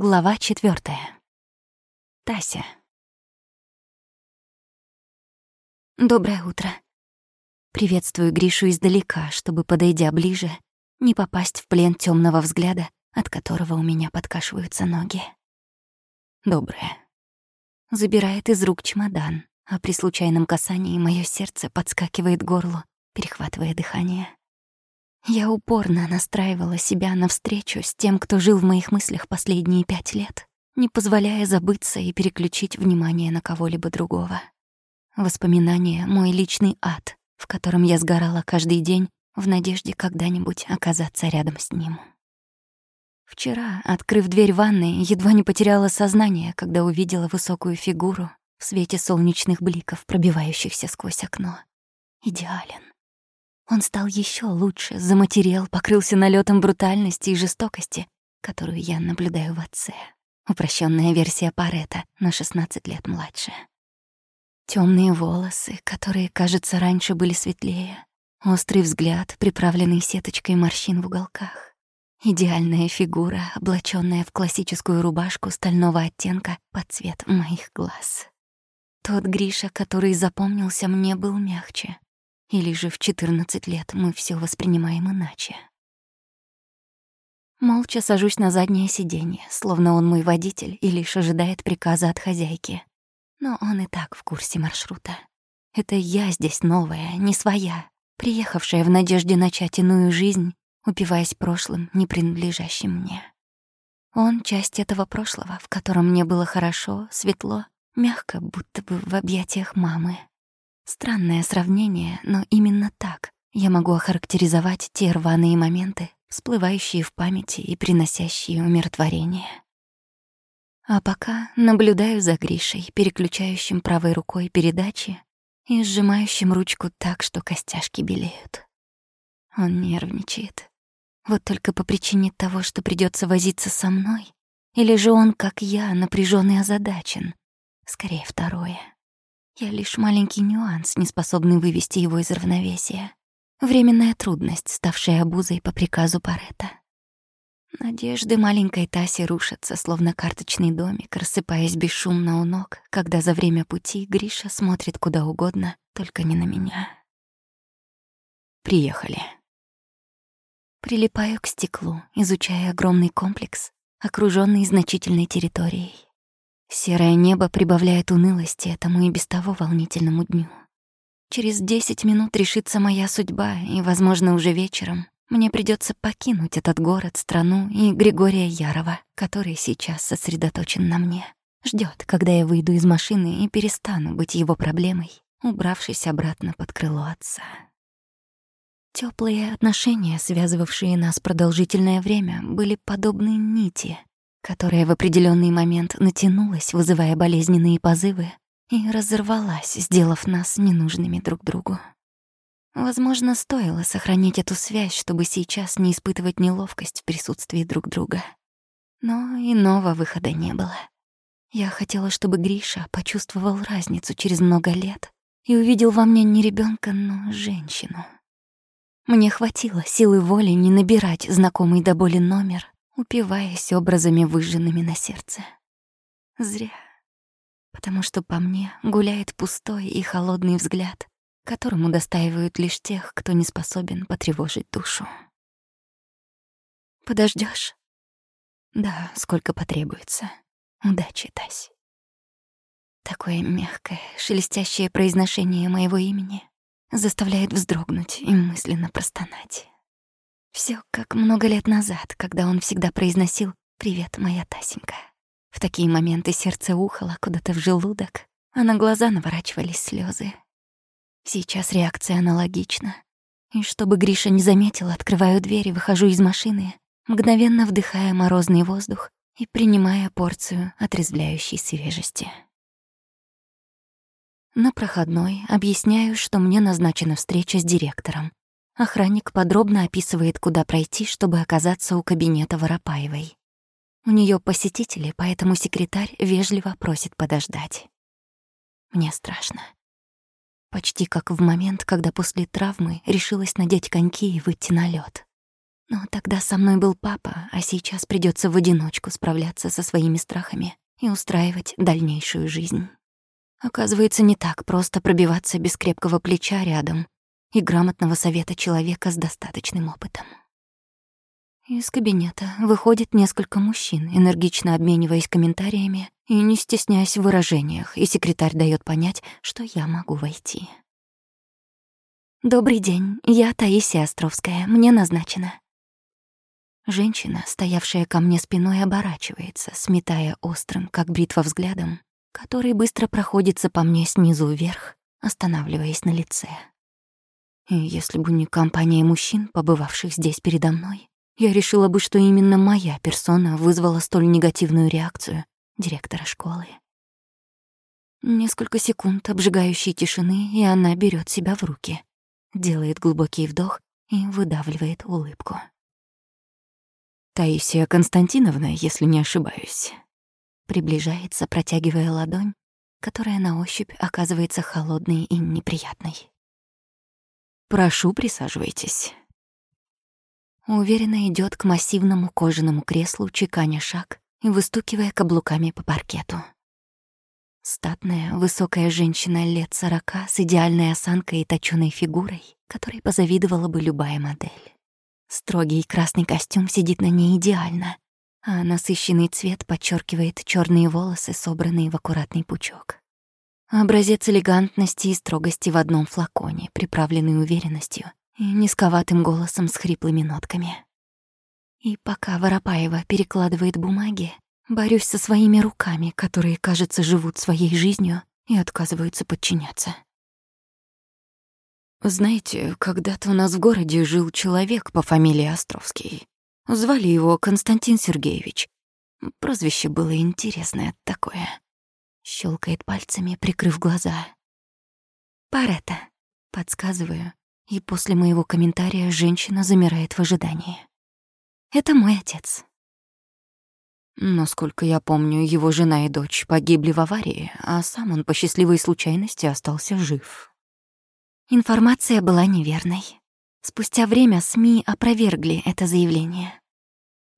Глава четвертая. Тася. Доброе утро. Приветствую Гришу издалека, чтобы, подойдя ближе, не попасть в плен темного взгляда, от которого у меня подкашиваются ноги. Доброе. Забирает из рук чемодан, а при случайном касании мое сердце подскакивает к горлу, перехватывая дыхание. Я упорно настраивала себя на встречу с тем, кто жил в моих мыслях последние пять лет, не позволяя забыться и переключить внимание на кого-либо другого. Воспоминания — мой личный ад, в котором я сгорала каждый день в надежде когда-нибудь оказаться рядом с ним. Вчера, открыв дверь ванной, едва не потеряла сознание, когда увидела высокую фигуру в свете солнечных бликов, пробивающихся сквозь окно. Идеален. Он стал еще лучше, заматерел, покрылся налетом брутальности и жестокости, которую я наблюдаю в отце. Упрощенная версия Парета, на 16 лет младше. Темные волосы, которые, кажется, раньше были светлее. Острый взгляд, приправленный сеточкой морщин в уголках. Идеальная фигура, облаченная в классическую рубашку стального оттенка под цвет моих глаз. Тот Гриша, который запомнился мне, был мягче, или же в 14 лет мы все воспринимаем иначе? Молча сажусь на заднее сиденье, словно он мой водитель и лишь ожидает приказа от хозяйки. Но он и так в курсе маршрута. Это я здесь новая, не своя, приехавшая в надежде начать иную жизнь, упиваясь прошлым, не принадлежащим мне. Он — часть этого прошлого, в котором мне было хорошо, светло, мягко, будто бы в объятиях мамы. Странное сравнение, но именно так я могу охарактеризовать те рваные моменты, всплывающие в памяти и приносящие умиротворение. А пока наблюдаю за Гришей, переключающим правой рукой передачи и сжимающим ручку так, что костяшки белеют. Он нервничает. Вот только по причине того, что придется возиться со мной, или же он, как я, напряжен и озадачен. Скорее, второе. Я лишь маленький нюанс, не способный вывести его из равновесия. Временная трудность, ставшая обузой по приказу Парета. Надежды маленькой Таси рушатся, словно карточный домик, рассыпаясь бесшумно у ног, когда за время пути Гриша смотрит куда угодно, только не на меня. Приехали. Прилипаю к стеклу, изучая огромный комплекс, окружённый значительной территорией. Серое небо прибавляет унылости этому и без того волнительному дню. Через десять минут решится моя судьба, и, возможно, уже вечером мне придется покинуть этот город, страну и Григория Ярова, который сейчас сосредоточен на мне. Ждет, когда я выйду из машины и перестану быть его проблемой, убравшись обратно под крыло отца. Теплые отношения, связывавшие нас продолжительное время, были подобны нити, которая в определенный момент натянулась, вызывая болезненные позывы, и разорвалась, сделав нас ненужными друг другу. Возможно, стоило сохранить эту связь, чтобы сейчас не испытывать неловкость в присутствии друг друга. Но иного выхода не было. Я хотела, чтобы Гриша почувствовал разницу через много лет и увидел во мне не ребенка, но женщину. Мне хватило силы воли не набирать знакомый до боли номер упиваясь образами, выжженными на сердце. Зря. Потому что по мне гуляет пустой и холодный взгляд, которому достаивают лишь тех, кто не способен потревожить душу. Подождешь? Да, сколько потребуется. Удачи, Тась. Такое мягкое, шелестящее произношение моего имени заставляет вздрогнуть и мысленно простонать. Все как много лет назад, когда он всегда произносил «Привет, моя Тасенька». В такие моменты сердце ухало куда-то в желудок, а на глаза наворачивались слезы. Сейчас реакция аналогична. И чтобы Гриша не заметил, открываю дверь и выхожу из машины, мгновенно вдыхая морозный воздух и принимая порцию отрезвляющей свежести. На проходной объясняю, что мне назначена встреча с директором, Охранник подробно описывает, куда пройти, чтобы оказаться у кабинета Воропаевой. У нее посетители, поэтому секретарь вежливо просит подождать. Мне страшно. Почти как в момент, когда после травмы решилась надеть коньки и выйти на лед. Но тогда со мной был папа, а сейчас придется в одиночку справляться со своими страхами и устраивать дальнейшую жизнь. Оказывается, не так просто пробиваться без крепкого плеча рядом и грамотного совета человека с достаточным опытом. Из кабинета выходит несколько мужчин, энергично обмениваясь комментариями и не стесняясь в выражениях, и секретарь дает понять, что я могу войти. «Добрый день, я Таисия Островская, мне назначено». Женщина, стоявшая ко мне спиной, оборачивается, сметая острым, как бритва взглядом, который быстро проходится по мне снизу вверх, останавливаясь на лице. Если бы не компания мужчин, побывавших здесь передо мной, я решила бы, что именно моя персона вызвала столь негативную реакцию директора школы. Несколько секунд обжигающей тишины, и она берет себя в руки, делает глубокий вдох и выдавливает улыбку. «Таисия Константиновна, если не ошибаюсь», приближается, протягивая ладонь, которая на ощупь оказывается холодной и неприятной. «Прошу, присаживайтесь». Уверенно идет к массивному кожаному креслу, чеканя шаг и выстукивая каблуками по паркету. Статная, высокая женщина лет сорока с идеальной осанкой и точёной фигурой, которой позавидовала бы любая модель. Строгий красный костюм сидит на ней идеально, а насыщенный цвет подчеркивает черные волосы, собранные в аккуратный пучок. Образец элегантности и строгости в одном флаконе, приправленный уверенностью и низковатым голосом с хриплыми нотками. И пока Воропаева перекладывает бумаги, борюсь со своими руками, которые, кажется, живут своей жизнью и отказываются подчиняться. Знаете, когда-то у нас в городе жил человек по фамилии Островский. Звали его Константин Сергеевич. Прозвище было интересное такое. Щелкает пальцами, прикрыв глаза. «Парета», — подсказываю, и после моего комментария женщина замирает в ожидании. «Это мой отец». Насколько я помню, его жена и дочь погибли в аварии, а сам он по счастливой случайности остался жив. Информация была неверной. Спустя время СМИ опровергли это заявление.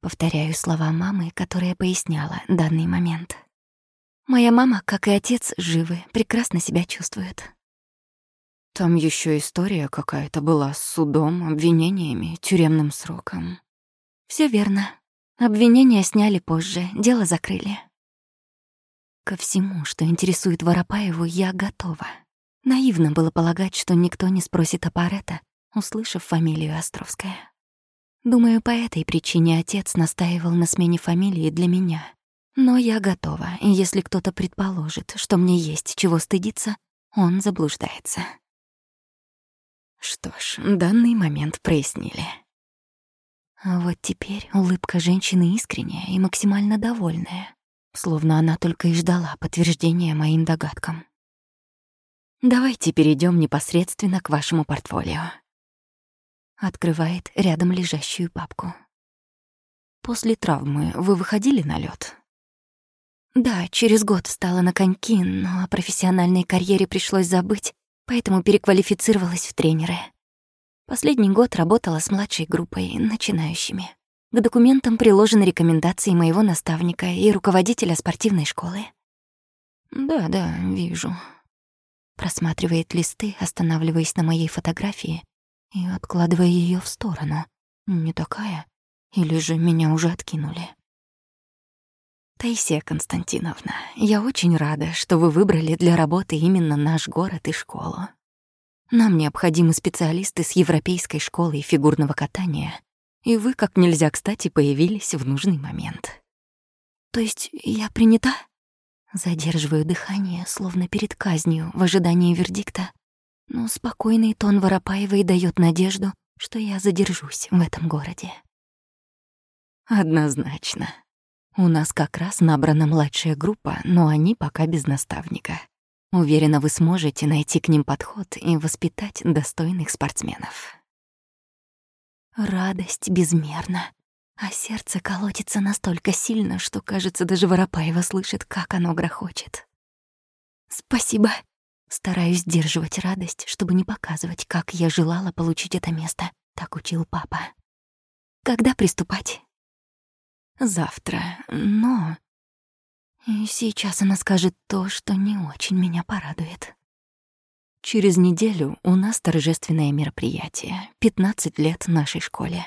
Повторяю слова мамы, которая поясняла данный момент. Моя мама, как и отец, живы, прекрасно себя чувствуют. Там еще история какая-то была с судом, обвинениями, тюремным сроком. Все верно. Обвинения сняли позже, дело закрыли. Ко всему, что интересует Воропаеву, я готова. Наивно было полагать, что никто не спросит о Паретто, услышав фамилию Островская. Думаю, по этой причине отец настаивал на смене фамилии для меня. Но я готова, и если кто-то предположит, что мне есть чего стыдиться, он заблуждается. Что ж, данный момент прояснили. А вот теперь улыбка женщины искренняя и максимально довольная, словно она только и ждала подтверждения моим догадкам. Давайте перейдем непосредственно к вашему портфолио. Открывает рядом лежащую папку. После травмы вы выходили на лед? Да, через год встала на коньки, но о профессиональной карьере пришлось забыть, поэтому переквалифицировалась в тренеры. Последний год работала с младшей группой, начинающими. К документам приложены рекомендации моего наставника и руководителя спортивной школы. Да-да, вижу просматривает листы, останавливаясь на моей фотографии и откладывая ее в сторону. Не такая? Или же меня уже откинули? Таисия Константиновна, я очень рада, что вы выбрали для работы именно наш город и школу. Нам необходимы специалисты с европейской школой фигурного катания, и вы как нельзя кстати появились в нужный момент. То есть я принята? Задерживаю дыхание, словно перед казнью, в ожидании вердикта. Но спокойный тон Воропаевой дает надежду, что я задержусь в этом городе. Однозначно. У нас как раз набрана младшая группа, но они пока без наставника. Уверена, вы сможете найти к ним подход и воспитать достойных спортсменов. Радость безмерна а сердце колотится настолько сильно, что, кажется, даже Воропаева слышит, как оно грохочет. «Спасибо!» Стараюсь сдерживать радость, чтобы не показывать, как я желала получить это место. Так учил папа. Когда приступать? Завтра, но... Сейчас она скажет то, что не очень меня порадует. Через неделю у нас торжественное мероприятие. 15 лет нашей школе.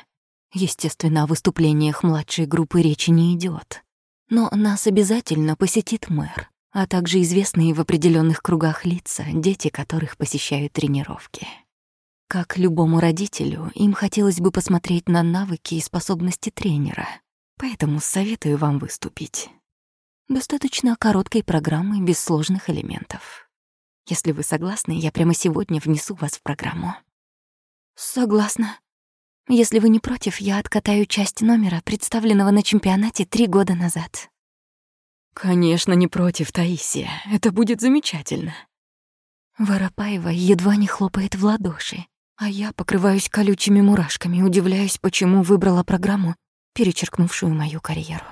Естественно, о выступлениях младшей группы речи не идет. Но нас обязательно посетит мэр, а также известные в определенных кругах лица, дети которых посещают тренировки. Как любому родителю, им хотелось бы посмотреть на навыки и способности тренера, поэтому советую вам выступить. Достаточно короткой программы без сложных элементов. Если вы согласны, я прямо сегодня внесу вас в программу. Согласна. Если вы не против, я откатаю часть номера, представленного на чемпионате три года назад. Конечно, не против, Таисия. Это будет замечательно. Воропаева едва не хлопает в ладоши, а я покрываюсь колючими мурашками, удивляюсь, почему выбрала программу, перечеркнувшую мою карьеру.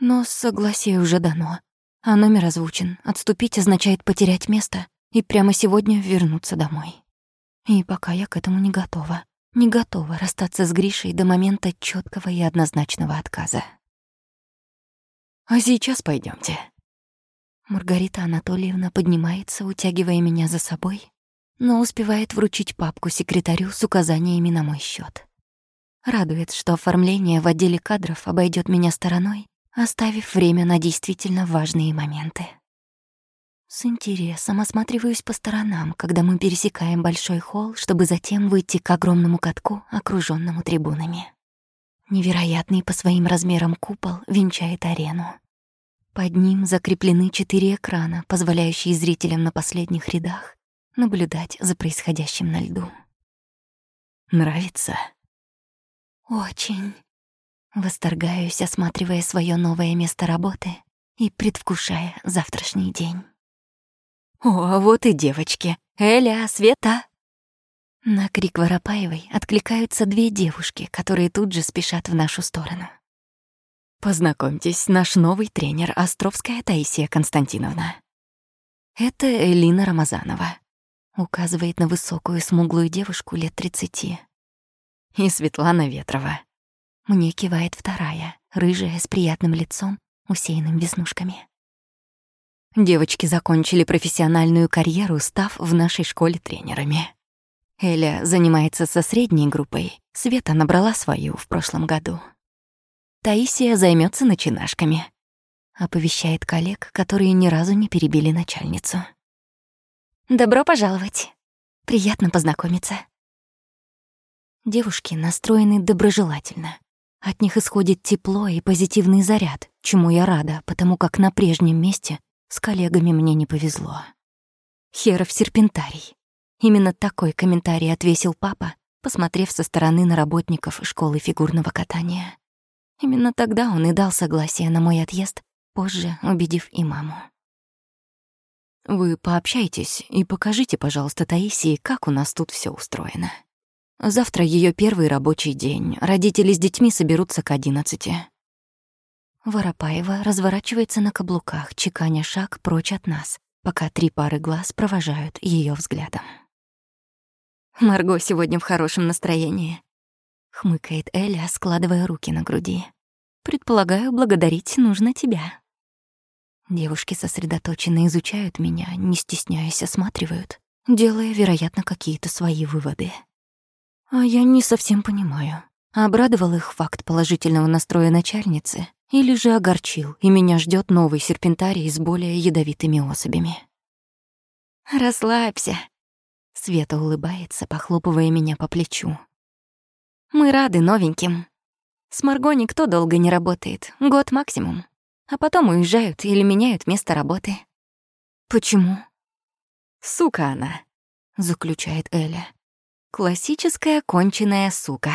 Но согласие уже дано, а номер озвучен. Отступить означает потерять место и прямо сегодня вернуться домой. И пока я к этому не готова. Не готова расстаться с Гришей до момента четкого и однозначного отказа. А сейчас пойдемте. Маргарита Анатольевна поднимается, утягивая меня за собой, но успевает вручить папку секретарю с указаниями на мой счет. Радует, что оформление в отделе кадров обойдет меня стороной, оставив время на действительно важные моменты. С интересом осматриваюсь по сторонам, когда мы пересекаем большой холл, чтобы затем выйти к огромному катку, окружённому трибунами. Невероятный по своим размерам купол венчает арену. Под ним закреплены четыре экрана, позволяющие зрителям на последних рядах наблюдать за происходящим на льду. Нравится? Очень. Восторгаюсь, осматривая свое новое место работы и предвкушая завтрашний день. О, а вот и девочки. Эля, Света. На крик Воропаевой откликаются две девушки, которые тут же спешат в нашу сторону. Познакомьтесь, наш новый тренер Островская Таисия Константиновна. Это Элина Рамазанова. Указывает на высокую смуглую девушку лет тридцати. И Светлана Ветрова. Мне кивает вторая, рыжая, с приятным лицом, усеянным веснушками. Девочки закончили профессиональную карьеру, став в нашей школе тренерами. Эля занимается со средней группой, Света набрала свою в прошлом году. Таисия займется начинашками. Оповещает коллег, которые ни разу не перебили начальницу. «Добро пожаловать. Приятно познакомиться». Девушки настроены доброжелательно. От них исходит тепло и позитивный заряд, чему я рада, потому как на прежнем месте с коллегами мне не повезло. Херов серпентарий. Именно такой комментарий отвесил папа, посмотрев со стороны на работников школы фигурного катания. Именно тогда он и дал согласие на мой отъезд, позже убедив и маму. «Вы пообщайтесь и покажите, пожалуйста, Таисии, как у нас тут все устроено. Завтра ее первый рабочий день. Родители с детьми соберутся к одиннадцати». Воропаева разворачивается на каблуках, чеканя шаг прочь от нас, пока три пары глаз провожают ее взглядом. «Марго сегодня в хорошем настроении», хмыкает Эля, складывая руки на груди. Предполагаю, благодарить нужно тебя. Девушки сосредоточенно изучают меня, не стесняясь осматривают, делая, вероятно, какие-то свои выводы. А я не совсем понимаю, обрадовал их факт положительного настроя начальницы или же огорчил, и меня ждет новый серпентарий с более ядовитыми особями. «Расслабься», — Света улыбается, похлопывая меня по плечу. Мы рады новеньким. С Марго никто долго не работает, год максимум. А потом уезжают или меняют место работы. Почему? Сука она, заключает Эля. Классическая конченая сука.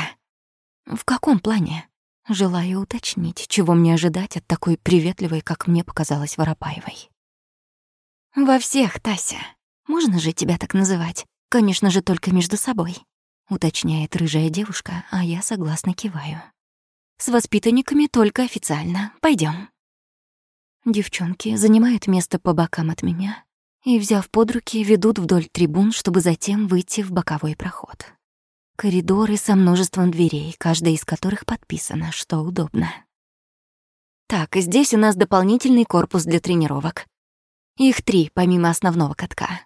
В каком плане? Желаю уточнить, чего мне ожидать от такой приветливой, как мне показалось, Воропаевой. Во всех, Тася. Можно же тебя так называть? Конечно же, только между собой уточняет рыжая девушка, а я согласно киваю. С воспитанниками только официально. Пойдем. Девчонки занимают место по бокам от меня и, взяв под руки, ведут вдоль трибун, чтобы затем выйти в боковой проход. Коридоры со множеством дверей, каждая из которых подписана, что удобно. Так, здесь у нас дополнительный корпус для тренировок. Их три, помимо основного катка.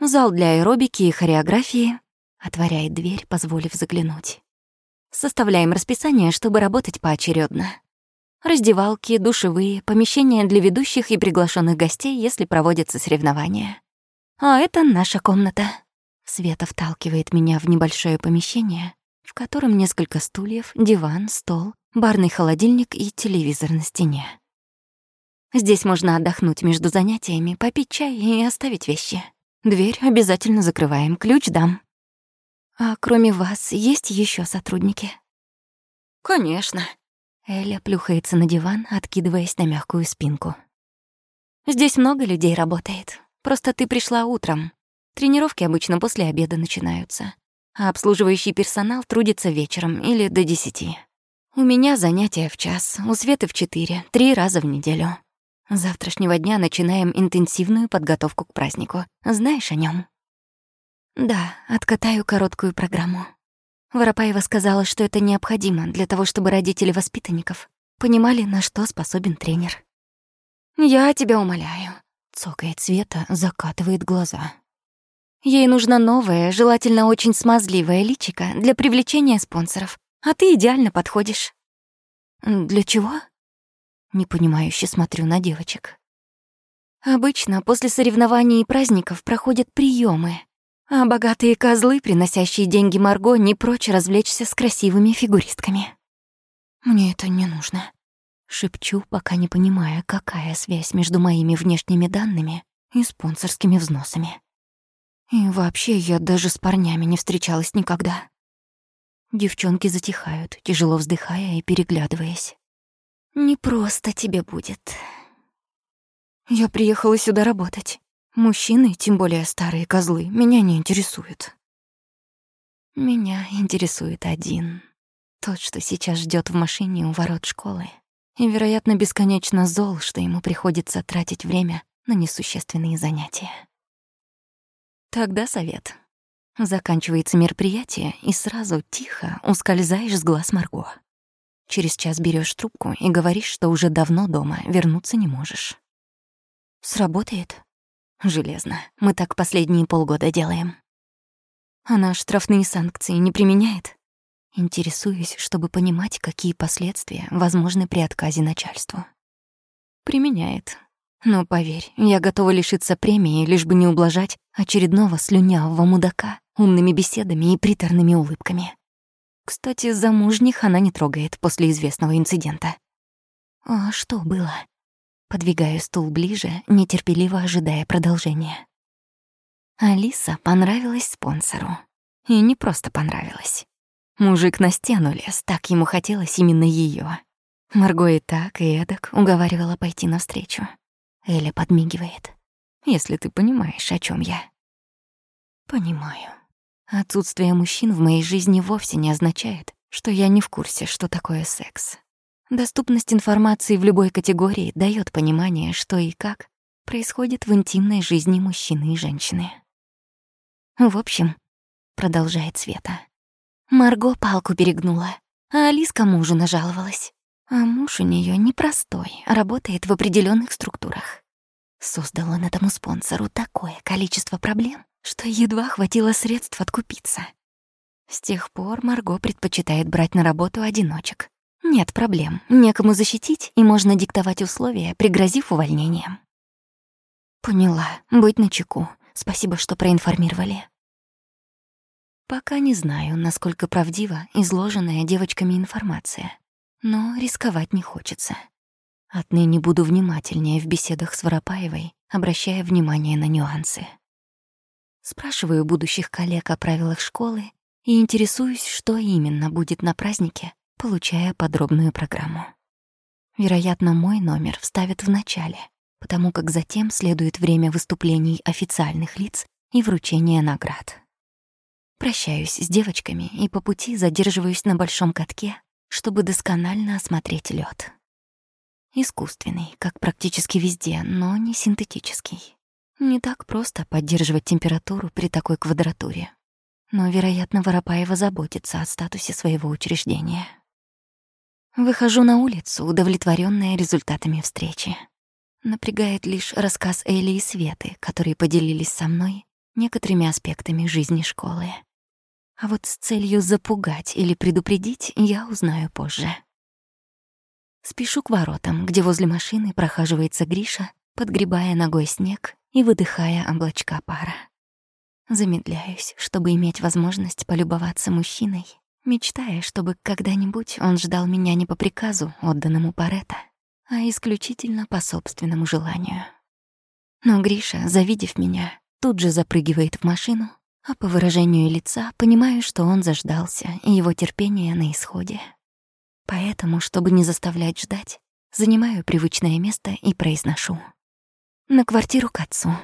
Зал для аэробики и хореографии. Отворяет дверь, позволив заглянуть. Составляем расписание, чтобы работать поочередно. Раздевалки, душевые, помещения для ведущих и приглашенных гостей, если проводятся соревнования. А это наша комната. Света вталкивает меня в небольшое помещение, в котором несколько стульев, диван, стол, барный холодильник и телевизор на стене. Здесь можно отдохнуть между занятиями, попить чай и оставить вещи. Дверь обязательно закрываем, ключ дам. А кроме вас есть еще сотрудники? Конечно. Эля плюхается на диван, откидываясь на мягкую спинку. Здесь много людей работает. Просто ты пришла утром. Тренировки обычно после обеда начинаются. А обслуживающий персонал трудится вечером или до десяти. У меня занятия в час, у Светы в четыре, три раза в неделю. С завтрашнего дня начинаем интенсивную подготовку к празднику. Знаешь о нем? Да, откатаю короткую программу. Воропаева сказала, что это необходимо для того, чтобы родители воспитанников понимали, на что способен тренер. «Я тебя умоляю», — цокает Света, закатывает глаза. Ей нужна новая, желательно очень смазливая личика для привлечения спонсоров, а ты идеально подходишь. Для чего? Непонимающе смотрю на девочек. Обычно после соревнований и праздников проходят приемы, а богатые козлы, приносящие деньги Марго, не прочь развлечься с красивыми фигуристками. Мне это не нужно. Шепчу, пока не понимая, какая связь между моими внешними данными и спонсорскими взносами. И вообще, я даже с парнями не встречалась никогда. Девчонки затихают, тяжело вздыхая и переглядываясь. «Не просто тебе будет». Я приехала сюда работать. Мужчины, тем более старые козлы, меня не интересуют. Меня интересует один. Тот, что сейчас ждет в машине у ворот школы. И, вероятно, бесконечно зол, что ему приходится тратить время на несущественные занятия. Тогда совет. Заканчивается мероприятие, и сразу тихо ускользаешь с глаз Марго. Через час берешь трубку и говоришь, что уже давно дома, вернуться не можешь. Сработает? Железно. Мы так последние полгода делаем. Она штрафные санкции не применяет? Интересуюсь, чтобы понимать, какие последствия возможны при отказе начальству. Применяет. Но поверь, я готова лишиться премии, лишь бы не ублажать очередного слюнявого мудака умными беседами и приторными улыбками. Кстати, замужних она не трогает после известного инцидента. А что было? Подвигаю стул ближе, нетерпеливо ожидая продолжения. Алиса понравилась спонсору. И не просто понравилась. Мужик на стену лез, так ему хотелось именно её. Марго и так, и эдак уговаривала пойти навстречу. Эля подмигивает. «Если ты понимаешь, о чём я». «Понимаю. Отсутствие мужчин в моей жизни вовсе не означает, что я не в курсе, что такое секс. Доступность информации в любой категории дает понимание, что и как происходит в интимной жизни мужчины и женщины. В общем, продолжает Света. Марго палку перегнула, а Алиска мужу нажаловалась. А муж у нее непростой, работает в определенных структурах. Создал он этому спонсору такое количество проблем, что едва хватило средств откупиться. С тех пор Марго предпочитает брать на работу одиночек, нет проблем, некому защитить, и можно диктовать условия, пригрозив увольнением. Поняла, быть начеку. Спасибо, что проинформировали. Пока не знаю, насколько правдива изложенная девочками информация, но рисковать не хочется. Отныне буду внимательнее в беседах с Воропаевой, обращая внимание на нюансы. Спрашиваю будущих коллег о правилах школы и интересуюсь, что именно будет на празднике получая подробную программу. Вероятно, мой номер вставят в начале, потому как затем следует время выступлений официальных лиц и вручения наград. Прощаюсь с девочками и по пути задерживаюсь на большом катке, чтобы досконально осмотреть лед. Искусственный, как практически везде, но не синтетический. Не так просто поддерживать температуру при такой квадратуре. но, вероятно, Воропаева заботится о статусе своего учреждения. Выхожу на улицу, удовлетворенная результатами встречи. Напрягает лишь рассказ Эли и Светы, которые поделились со мной некоторыми аспектами жизни школы. А вот с целью запугать или предупредить я узнаю позже. Спешу к воротам, где возле машины прохаживается Гриша, подгребая ногой снег и выдыхая облачка пара. Замедляюсь, чтобы иметь возможность полюбоваться мужчиной, мечтая, чтобы когда-нибудь он ждал меня не по приказу, отданному Паретто, а исключительно по собственному желанию. Но Гриша, завидев меня, тут же запрыгивает в машину, а по выражению лица понимаю, что он заждался, и его терпение на исходе. Поэтому, чтобы не заставлять ждать, занимаю привычное место и произношу. На квартиру к отцу.